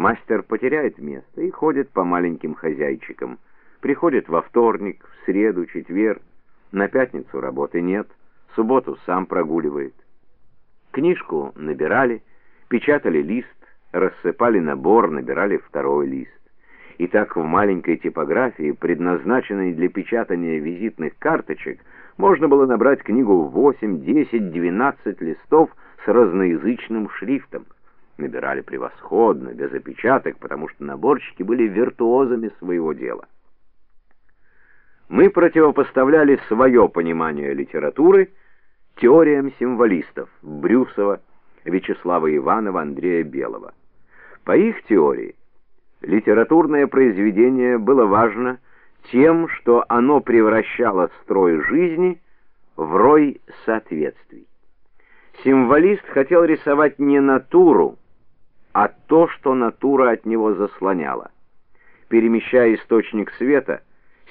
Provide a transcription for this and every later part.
Мастер потеряет место и ходит по маленьким хозяйчикам. Приходит во вторник, в среду, четверг. На пятницу работы нет, в субботу сам прогуливает. Книжку набирали, печатали лист, рассыпали набор, набирали второй лист. И так в маленькой типографии, предназначенной для печатания визитных карточек, можно было набрать книгу в 8, 10, 12 листов с разноязычным шрифтом. Набирали превосходно, без опечаток, потому что наборщики были виртуозами своего дела. Мы противопоставляли свое понимание литературы теориям символистов Брюсова, Вячеслава Иванова, Андрея Белого. По их теории, литературное произведение было важно тем, что оно превращало строй жизни в рой соответствий. Символист хотел рисовать не натуру, а то, что натура от него заслоняла. Перемещая источник света,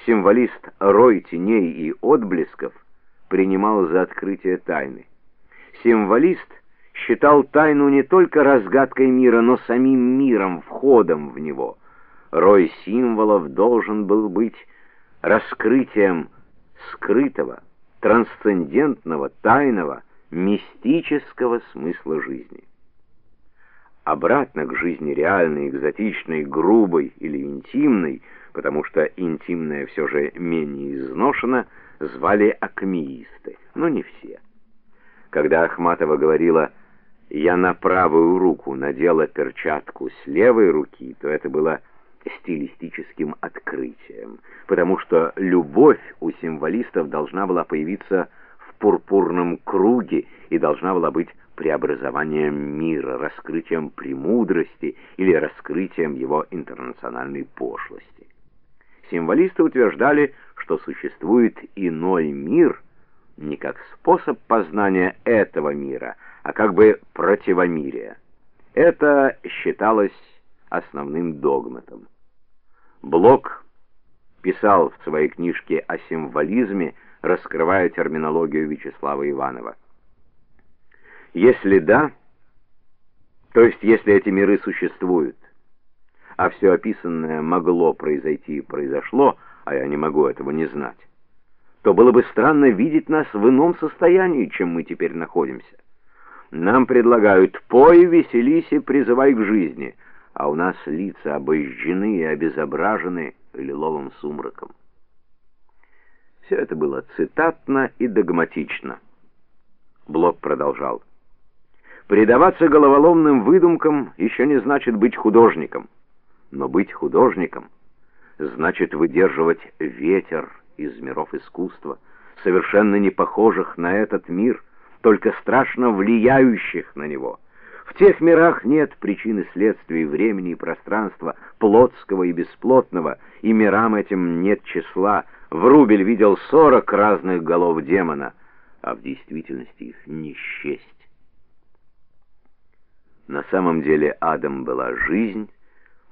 символист рой теней и отблесков принимал за открытие тайны. Символист считал тайну не только разгадкой мира, но самим миром, входом в него. Рой символов должен был быть раскрытием скрытого, трансцендентного, тайного, мистического смысла жизни. Обратно к жизни реальной, экзотичной, грубой или интимной, потому что интимная все же менее изношена, звали акмеисты, но не все. Когда Ахматова говорила «я на правую руку надела перчатку с левой руки», то это было стилистическим открытием, потому что любовь у символистов должна была появиться в пурпурном круге и должна была быть преобразованием мира, раскрытием премудрости или раскрытием его интернациональной пошлости. Символисты утверждали, что существует иной мир не как способ познания этого мира, а как бы противомирие. Это считалось основным догматом. Блок писал в своей книжке о символизме, раскрывая терминологию Вячеслава Иванова. Если да, то есть если эти миры существуют, а все описанное могло произойти и произошло, а я не могу этого не знать, то было бы странно видеть нас в ином состоянии, чем мы теперь находимся. Нам предлагают «пой, веселись и призывай к жизни», а у нас лица обожжены и обезображены лиловым сумраком. Все это было цитатно и догматично. Блок продолжал. Предаваться головоломным выдумкам еще не значит быть художником, но быть художником значит выдерживать ветер из миров искусства, совершенно не похожих на этот мир, только страшно влияющих на него. В тех мирах нет причины следствий времени и пространства, плотского и бесплотного, и мирам этим нет числа. Врубель видел сорок разных голов демона, а в действительности их не счесть. На самом деле Адам была жизнь,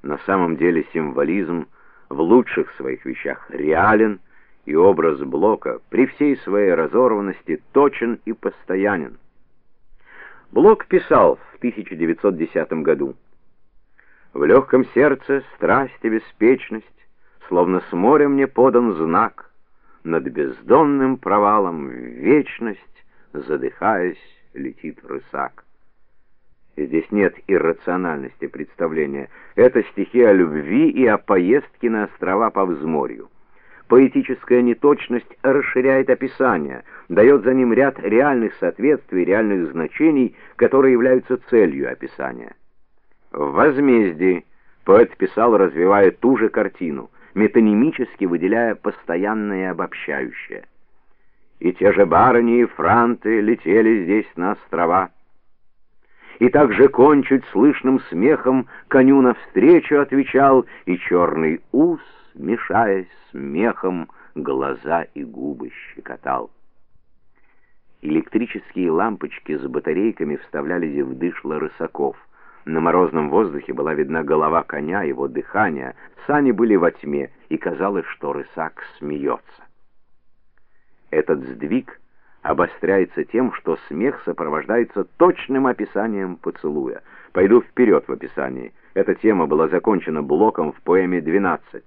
на самом деле символизм в лучших своих вещах реален, и образ Блока при всей своей разорванности точен и постоянен. Блок писал в 1910 году «В легком сердце страсть и беспечность, словно с моря мне подан знак, над бездонным провалом в вечность, задыхаясь, летит рысак». Здесь нет иррациональности представления. Это стихи о любви и о поездке на острова по взморью. Поэтическая неточность расширяет описание, дает за ним ряд реальных соответствий, реальных значений, которые являются целью описания. В «Возмездии» поэт писал, развивая ту же картину, метонимически выделяя постоянное обобщающее. «И те же барыни и франты летели здесь на острова» и также кончить слышным смехом коню навстречу отвечал, и черный ус, мешаясь смехом, глаза и губы щекотал. Электрические лампочки с батарейками вставлялись в дышло рысаков. На морозном воздухе была видна голова коня, его дыхание. Сани были во тьме, и казалось, что рысак смеется. Этот сдвиг обостряется тем, что смех сопровождается точным описанием поцелуя. Пойду вперед в описании — Эта тема была закончена Блоком в поэме «12».